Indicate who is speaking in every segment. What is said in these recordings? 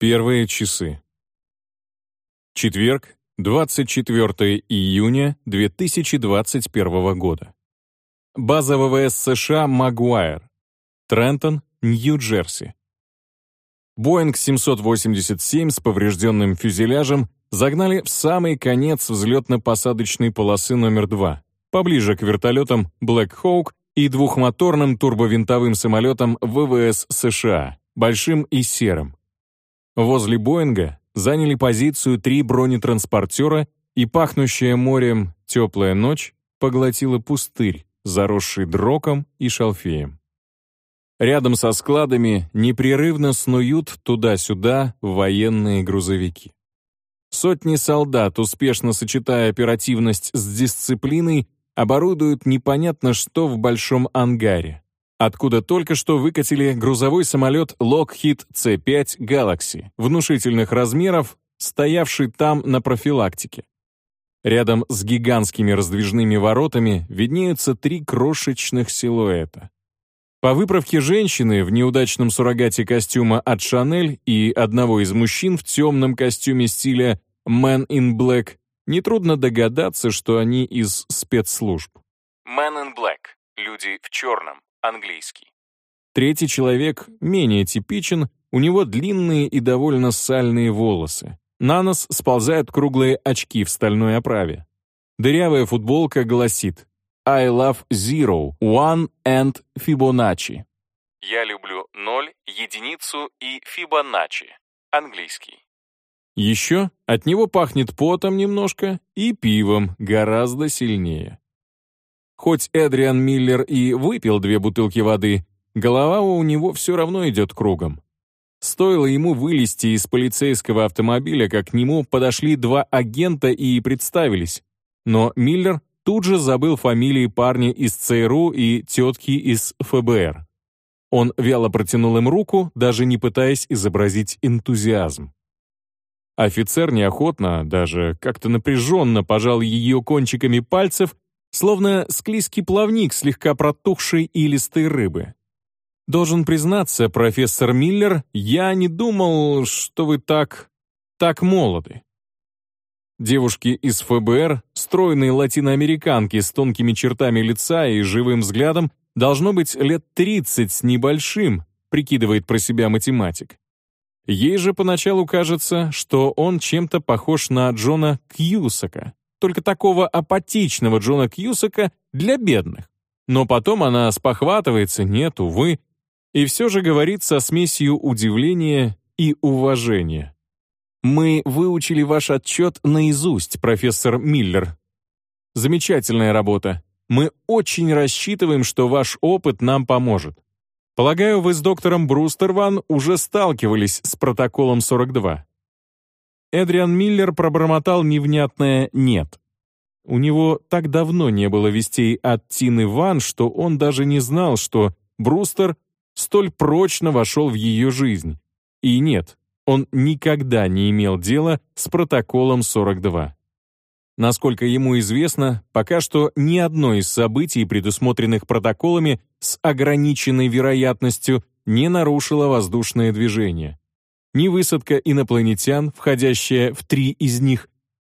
Speaker 1: Первые часы. Четверг, 24 июня 2021 года. База ВВС США «Магуайр», Трентон, Нью-Джерси. Боинг 787 с поврежденным фюзеляжем загнали в самый конец взлетно-посадочной полосы номер 2, поближе к вертолетам Black Hawk и двухмоторным турбовинтовым самолетам ВВС США, большим и серым. Возле Боинга заняли позицию три бронетранспортера, и пахнущая морем теплая ночь поглотила пустырь, заросший дроком и шалфеем. Рядом со складами непрерывно снуют туда-сюда военные грузовики. Сотни солдат, успешно сочетая оперативность с дисциплиной, оборудуют непонятно что в большом ангаре откуда только что выкатили грузовой самолет Lockheed C-5 Galaxy внушительных размеров, стоявший там на профилактике. Рядом с гигантскими раздвижными воротами виднеются три крошечных силуэта. По выправке женщины в неудачном суррогате костюма от Chanel и одного из мужчин в темном костюме стиля Man in Black нетрудно догадаться, что они из спецслужб.
Speaker 2: Man in Black — люди в черном английский.
Speaker 1: Третий человек менее типичен, у него длинные и довольно сальные волосы. На нос сползают круглые очки в стальной оправе. Дырявая футболка гласит «I love zero, one and Fibonacci».
Speaker 2: «Я люблю ноль, единицу и Фибоначчи». Английский.
Speaker 1: Еще от него пахнет потом немножко и пивом гораздо сильнее. Хоть Эдриан Миллер и выпил две бутылки воды, голова у него все равно идет кругом. Стоило ему вылезти из полицейского автомобиля, как к нему подошли два агента и представились. Но Миллер тут же забыл фамилии парня из ЦРУ и тетки из ФБР. Он вяло протянул им руку, даже не пытаясь изобразить энтузиазм. Офицер неохотно, даже как-то напряженно пожал ее кончиками пальцев словно склизкий плавник слегка протухшей и листой рыбы. Должен признаться, профессор Миллер, я не думал, что вы так... так молоды. Девушки из ФБР, стройные латиноамериканки с тонкими чертами лица и живым взглядом, должно быть лет 30 с небольшим, прикидывает про себя математик. Ей же поначалу кажется, что он чем-то похож на Джона Кьюсака только такого апатичного Джона Кьюсака для бедных. Но потом она спохватывается, нет, увы, и все же говорит со смесью удивления и уважения. «Мы выучили ваш отчет наизусть, профессор Миллер. Замечательная работа. Мы очень рассчитываем, что ваш опыт нам поможет. Полагаю, вы с доктором Брустерван уже сталкивались с протоколом 42. Эдриан Миллер пробормотал невнятное «нет». У него так давно не было вестей от Тины Ван, что он даже не знал, что Брустер столь прочно вошел в ее жизнь. И нет, он никогда не имел дела с протоколом 42. Насколько ему известно, пока что ни одно из событий, предусмотренных протоколами с ограниченной вероятностью, не нарушило воздушное движение ни высадка инопланетян, входящая в три из них,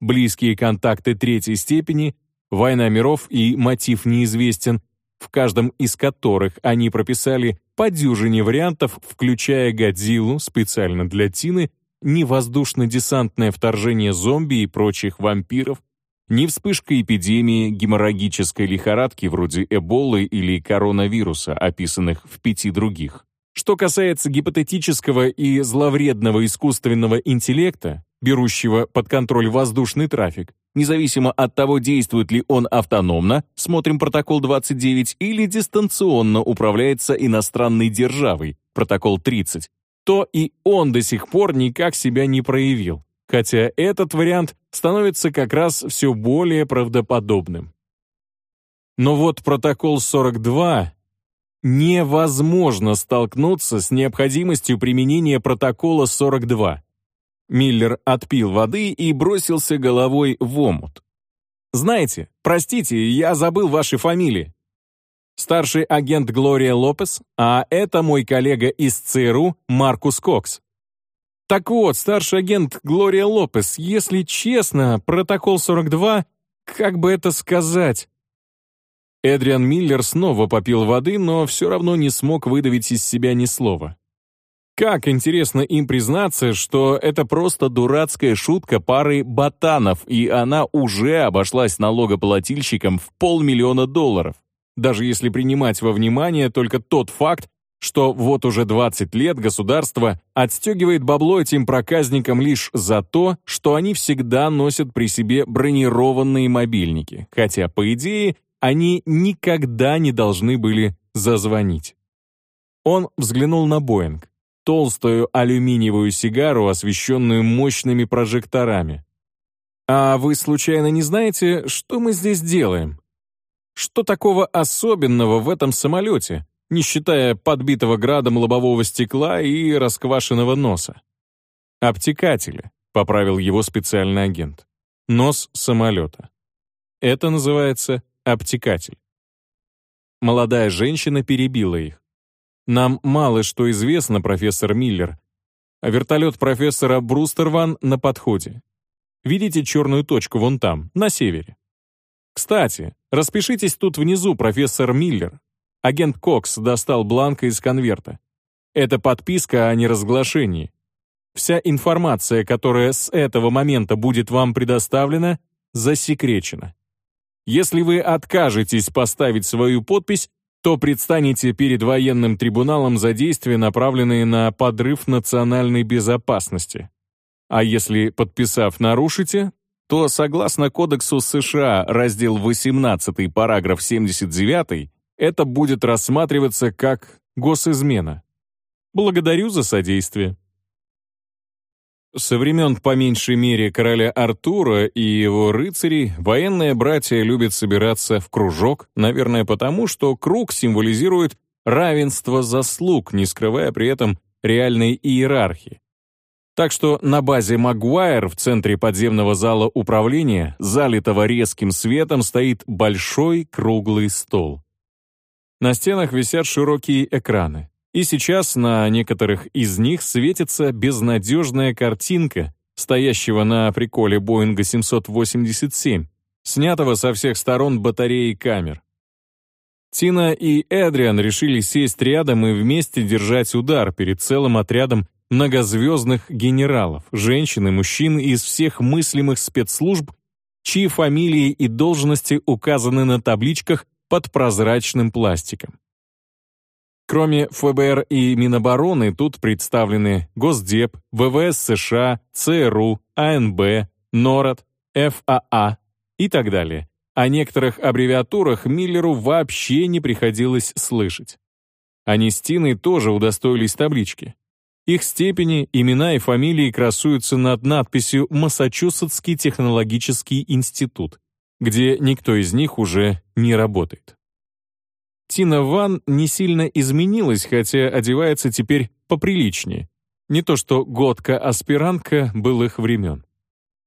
Speaker 1: близкие контакты третьей степени, война миров и мотив неизвестен, в каждом из которых они прописали по дюжине вариантов, включая Годзиллу специально для Тины, ни воздушно-десантное вторжение зомби и прочих вампиров, ни вспышка эпидемии геморрагической лихорадки вроде Эболы или коронавируса, описанных в пяти других. Что касается гипотетического и зловредного искусственного интеллекта, берущего под контроль воздушный трафик, независимо от того, действует ли он автономно, смотрим протокол 29, или дистанционно управляется иностранной державой, протокол 30, то и он до сих пор никак себя не проявил, хотя этот вариант становится как раз все более правдоподобным. Но вот протокол 42 невозможно столкнуться с необходимостью применения протокола 42. Миллер отпил воды и бросился головой в омут. «Знаете, простите, я забыл ваши фамилии. Старший агент Глория Лопес, а это мой коллега из ЦРУ Маркус Кокс. Так вот, старший агент Глория Лопес, если честно, протокол 42, как бы это сказать? Эдриан Миллер снова попил воды, но все равно не смог выдавить из себя ни слова. Как интересно им признаться, что это просто дурацкая шутка пары ботанов, и она уже обошлась налогоплательщикам в полмиллиона долларов. Даже если принимать во внимание только тот факт, что вот уже 20 лет государство отстегивает бабло этим проказникам лишь за то, что они всегда носят при себе бронированные мобильники, хотя, по идее, они никогда не должны были зазвонить. Он взглянул на Боинг толстую алюминиевую сигару, освещенную мощными прожекторами. «А вы случайно не знаете, что мы здесь делаем? Что такого особенного в этом самолете, не считая подбитого градом лобового стекла и расквашенного носа?» «Обтекатели», — поправил его специальный агент. «Нос самолета. Это называется обтекатель». Молодая женщина перебила их. Нам мало что известно, профессор Миллер. А вертолет профессора Брустерван на подходе. Видите черную точку вон там, на севере? Кстати, распишитесь тут внизу, профессор Миллер. Агент Кокс достал бланк из конверта. Это подписка о неразглашении. Вся информация, которая с этого момента будет вам предоставлена, засекречена. Если вы откажетесь поставить свою подпись, то предстанете перед военным трибуналом за действия, направленные на подрыв национальной безопасности. А если, подписав, нарушите, то, согласно Кодексу США, раздел 18, параграф 79, это будет рассматриваться как госизмена. Благодарю за содействие. Со времен, по меньшей мере, короля Артура и его рыцарей, военные братья любят собираться в кружок, наверное, потому, что круг символизирует равенство заслуг, не скрывая при этом реальной иерархии. Так что на базе Магуайр в центре подземного зала управления, залитого резким светом, стоит большой круглый стол. На стенах висят широкие экраны. И сейчас на некоторых из них светится безнадежная картинка стоящего на приколе Боинга 787, снятого со всех сторон батареи камер. Тина и Эдриан решили сесть рядом и вместе держать удар перед целым отрядом многозвездных генералов, женщин и мужчин из всех мыслимых спецслужб, чьи фамилии и должности указаны на табличках под прозрачным пластиком. Кроме ФБР и Минобороны, тут представлены Госдеп, ВВС США, ЦРУ, АНБ, НОРАД, ФАА и так далее. О некоторых аббревиатурах Миллеру вообще не приходилось слышать. Они с Тиной тоже удостоились таблички. Их степени, имена и фамилии красуются над надписью «Массачусетский технологический институт», где никто из них уже не работает. Тина Ван не сильно изменилась, хотя одевается теперь поприличнее. Не то что годка-аспирантка былых времен.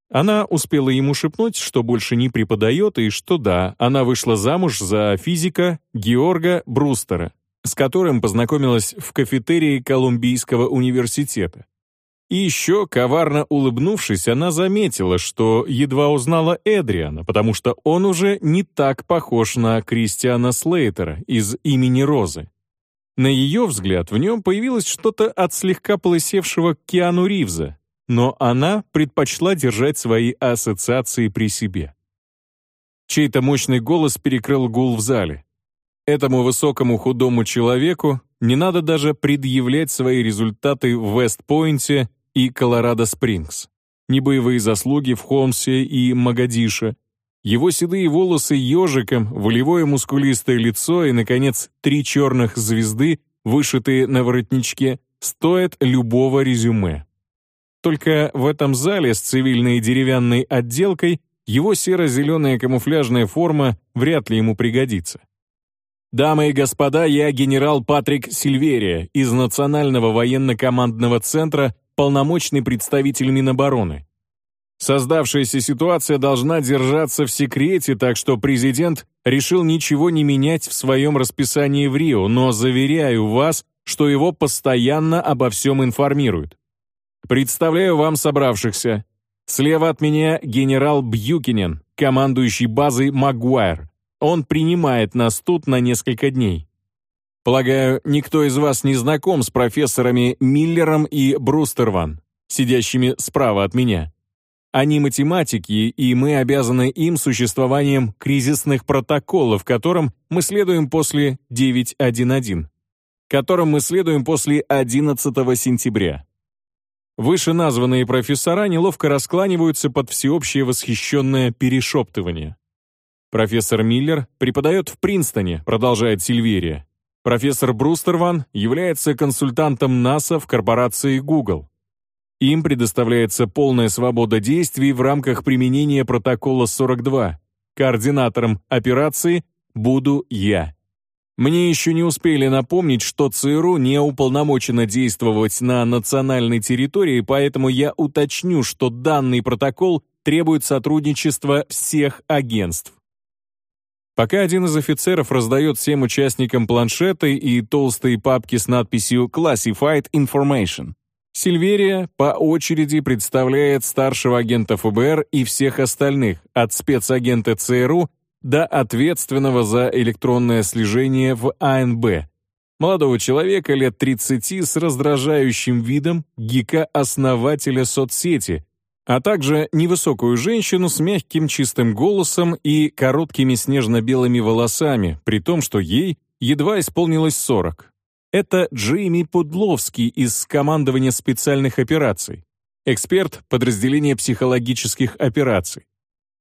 Speaker 1: Она успела ему шепнуть, что больше не преподает, и что да, она вышла замуж за физика Георга Брустера, с которым познакомилась в кафетерии Колумбийского университета. И еще, коварно улыбнувшись, она заметила, что едва узнала Эдриана, потому что он уже не так похож на Кристиана Слейтера из «Имени Розы». На ее взгляд, в нем появилось что-то от слегка полысевшего Киану Ривза, но она предпочла держать свои ассоциации при себе. Чей-то мощный голос перекрыл гул в зале. Этому высокому худому человеку не надо даже предъявлять свои результаты в Вестпойнте и Колорадо-Спрингс, небоевые заслуги в Холмсе и Магадише, его седые волосы ежиком, волевое мускулистое лицо и, наконец, три черных звезды, вышитые на воротничке, стоят любого резюме. Только в этом зале с цивильной деревянной отделкой его серо-зеленая камуфляжная форма вряд ли ему пригодится. Дамы и господа, я генерал Патрик Сильверия из Национального военно-командного центра полномочный представитель Минобороны. Создавшаяся ситуация должна держаться в секрете, так что президент решил ничего не менять в своем расписании в Рио, но заверяю вас, что его постоянно обо всем информируют. Представляю вам собравшихся. Слева от меня генерал Бьюкинен, командующий базой Магуайр. Он принимает нас тут на несколько дней. Полагаю, никто из вас не знаком с профессорами Миллером и Брустерван, сидящими справа от меня. Они математики, и мы обязаны им существованием кризисных протоколов, которым мы следуем после 9.1.1, которым мы следуем после 11 сентября. Вышеназванные профессора неловко раскланиваются под всеобщее восхищенное перешептывание. Профессор Миллер преподает в Принстоне, продолжает Сильверия. Профессор Брустерван является консультантом НАСА в корпорации Google. Им предоставляется полная свобода действий в рамках применения протокола 42. Координатором операции буду я. Мне еще не успели напомнить, что ЦРУ не уполномочено действовать на национальной территории, поэтому я уточню, что данный протокол требует сотрудничества всех агентств. Пока один из офицеров раздает всем участникам планшеты и толстые папки с надписью «Classified Information», Сильверия по очереди представляет старшего агента ФБР и всех остальных, от спецагента ЦРУ до ответственного за электронное слежение в АНБ, молодого человека лет 30 с раздражающим видом гика-основателя соцсети, а также невысокую женщину с мягким чистым голосом и короткими снежно-белыми волосами, при том, что ей едва исполнилось 40. Это Джейми Пудловский из командования специальных операций, эксперт подразделения психологических операций.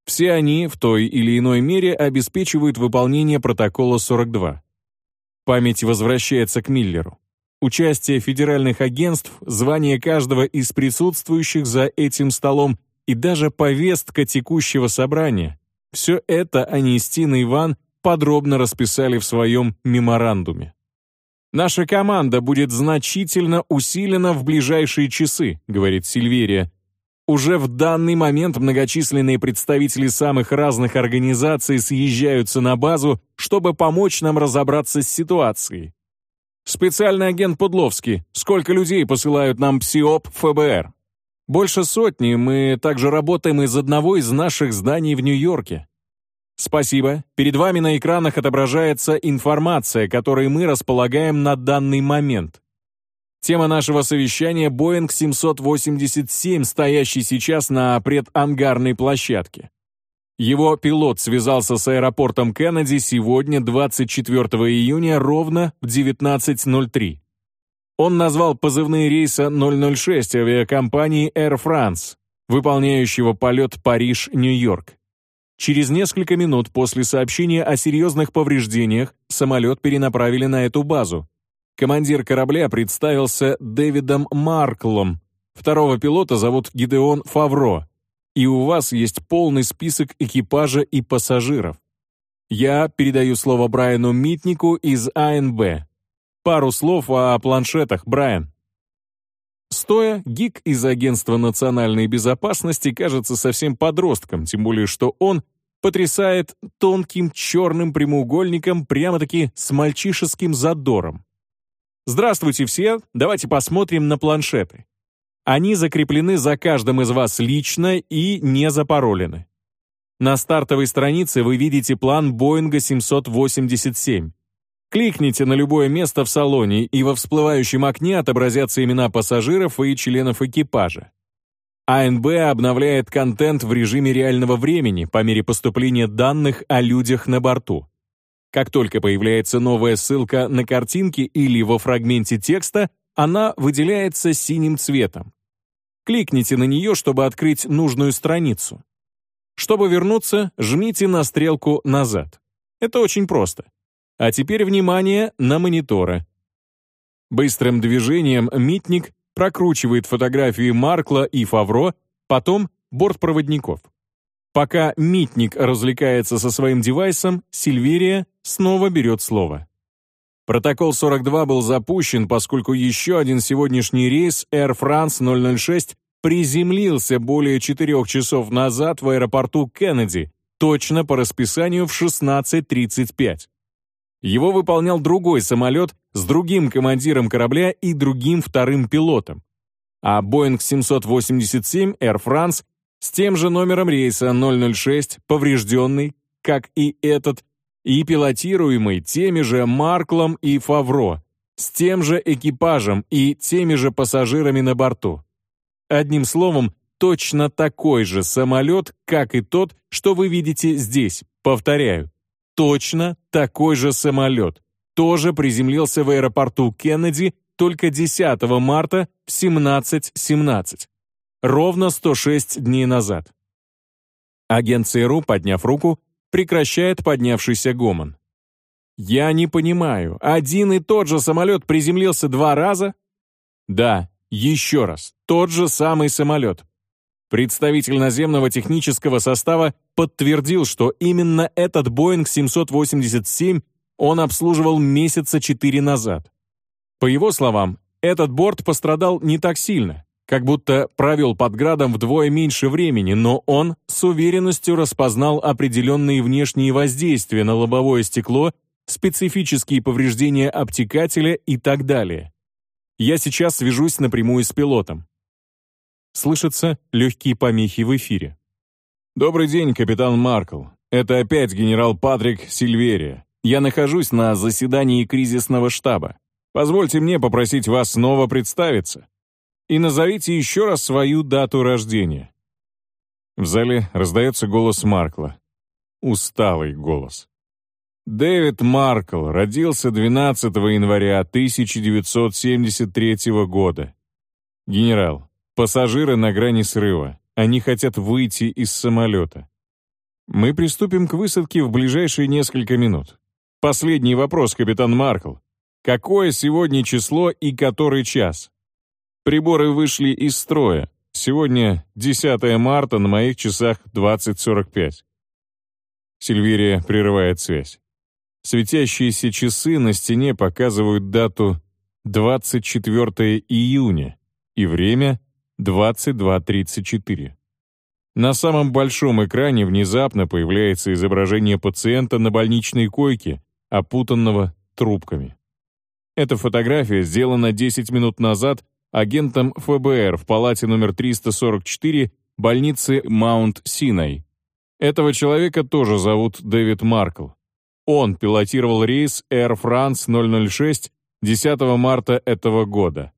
Speaker 1: Все они в той или иной мере обеспечивают выполнение протокола 42. Память возвращается к Миллеру. Участие федеральных агентств, звание каждого из присутствующих за этим столом и даже повестка текущего собрания — все это Анистина и Иван подробно расписали в своем меморандуме. «Наша команда будет значительно усилена в ближайшие часы», — говорит Сильверия, уже в данный момент многочисленные представители самых разных организаций съезжаются на базу, чтобы помочь нам разобраться с ситуацией. Специальный агент Подловский, сколько людей посылают нам ПСИОП ФБР? Больше сотни, мы также работаем из одного из наших зданий в Нью-Йорке. Спасибо. Перед вами на экранах отображается информация, которой мы располагаем на данный момент. Тема нашего совещания — Боинг 787, стоящий сейчас на предангарной площадке. Его пилот связался с аэропортом Кеннеди сегодня, 24 июня, ровно в 19.03. Он назвал позывные рейса 006 авиакомпании Air France, выполняющего полет Париж-Нью-Йорк. Через несколько минут после сообщения о серьезных повреждениях самолет перенаправили на эту базу. Командир корабля представился Дэвидом Марклом. Второго пилота зовут Гидеон Фавро. И у вас есть полный список экипажа и пассажиров. Я передаю слово Брайану Митнику из АНБ. Пару слов о планшетах, Брайан. Стоя, гик из Агентства национальной безопасности кажется совсем подростком, тем более что он потрясает тонким черным прямоугольником прямо-таки с мальчишеским задором. Здравствуйте все, давайте посмотрим на планшеты. Они закреплены за каждым из вас лично и не запаролены. На стартовой странице вы видите план Боинга 787. Кликните на любое место в салоне, и во всплывающем окне отобразятся имена пассажиров и членов экипажа. АНБ обновляет контент в режиме реального времени по мере поступления данных о людях на борту. Как только появляется новая ссылка на картинке или во фрагменте текста, она выделяется синим цветом. Кликните на нее, чтобы открыть нужную страницу. Чтобы вернуться, жмите на стрелку «Назад». Это очень просто. А теперь внимание на мониторы. Быстрым движением Митник прокручивает фотографии Маркла и Фавро, потом бортпроводников. Пока Митник развлекается со своим девайсом, Сильверия снова берет слово. Протокол 42 был запущен, поскольку еще один сегодняшний рейс Air France 006 приземлился более четырех часов назад в аэропорту Кеннеди, точно по расписанию в 16.35. Его выполнял другой самолет с другим командиром корабля и другим вторым пилотом. а Boeing 787 Air France с тем же номером рейса 006, поврежденный, как и этот, и пилотируемый теми же Марклом и Фавро, с тем же экипажем и теми же пассажирами на борту. Одним словом, точно такой же самолет, как и тот, что вы видите здесь. Повторяю, точно такой же самолет. Тоже приземлился в аэропорту Кеннеди только 10 марта в 17.17. Ровно 106 дней назад. Агент ЦРУ, подняв руку, прекращает поднявшийся гомон. «Я не понимаю, один и тот же самолет приземлился два раза?» «Да, еще раз, тот же самый самолет. Представитель наземного технического состава подтвердил, что именно этот Boeing 787 он обслуживал месяца четыре назад. По его словам, этот борт пострадал не так сильно, как будто провел под градом вдвое меньше времени, но он с уверенностью распознал определенные внешние воздействия на лобовое стекло, специфические повреждения обтекателя и так далее. Я сейчас свяжусь напрямую с пилотом. Слышатся легкие помехи в эфире. «Добрый день, капитан Маркл. Это опять генерал Патрик Сильверия. Я нахожусь на заседании кризисного штаба. Позвольте мне попросить вас снова представиться. И назовите еще раз свою дату рождения». В зале раздается голос Маркла. Усталый голос. Дэвид Маркл родился 12 января 1973 года. Генерал, Пассажиры на грани срыва. Они хотят выйти из самолета. Мы приступим к высадке в ближайшие несколько минут. Последний вопрос, капитан Маркл. Какое сегодня число и который час? Приборы вышли из строя. Сегодня 10 марта, на моих часах 20.45. Сильверия прерывает связь. Светящиеся часы на стене показывают дату 24 июня и время 22.34. На самом большом экране внезапно появляется изображение пациента на больничной койке, опутанного трубками. Эта фотография сделана 10 минут назад агентом ФБР в палате номер 344 больницы Маунт-Синай. Этого человека тоже зовут Дэвид Маркл. Он пилотировал рейс Air France 006 10 марта этого года.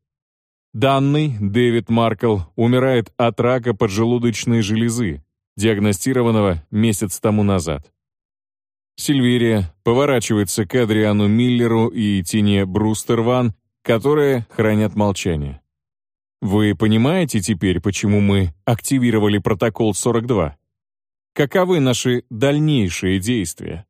Speaker 1: Данный Дэвид Маркл умирает от рака поджелудочной железы, диагностированного месяц тому назад. Сильверия поворачивается к Адриану Миллеру и Тине Брустерван, которые хранят молчание. Вы понимаете теперь, почему мы активировали протокол 42? Каковы наши дальнейшие действия?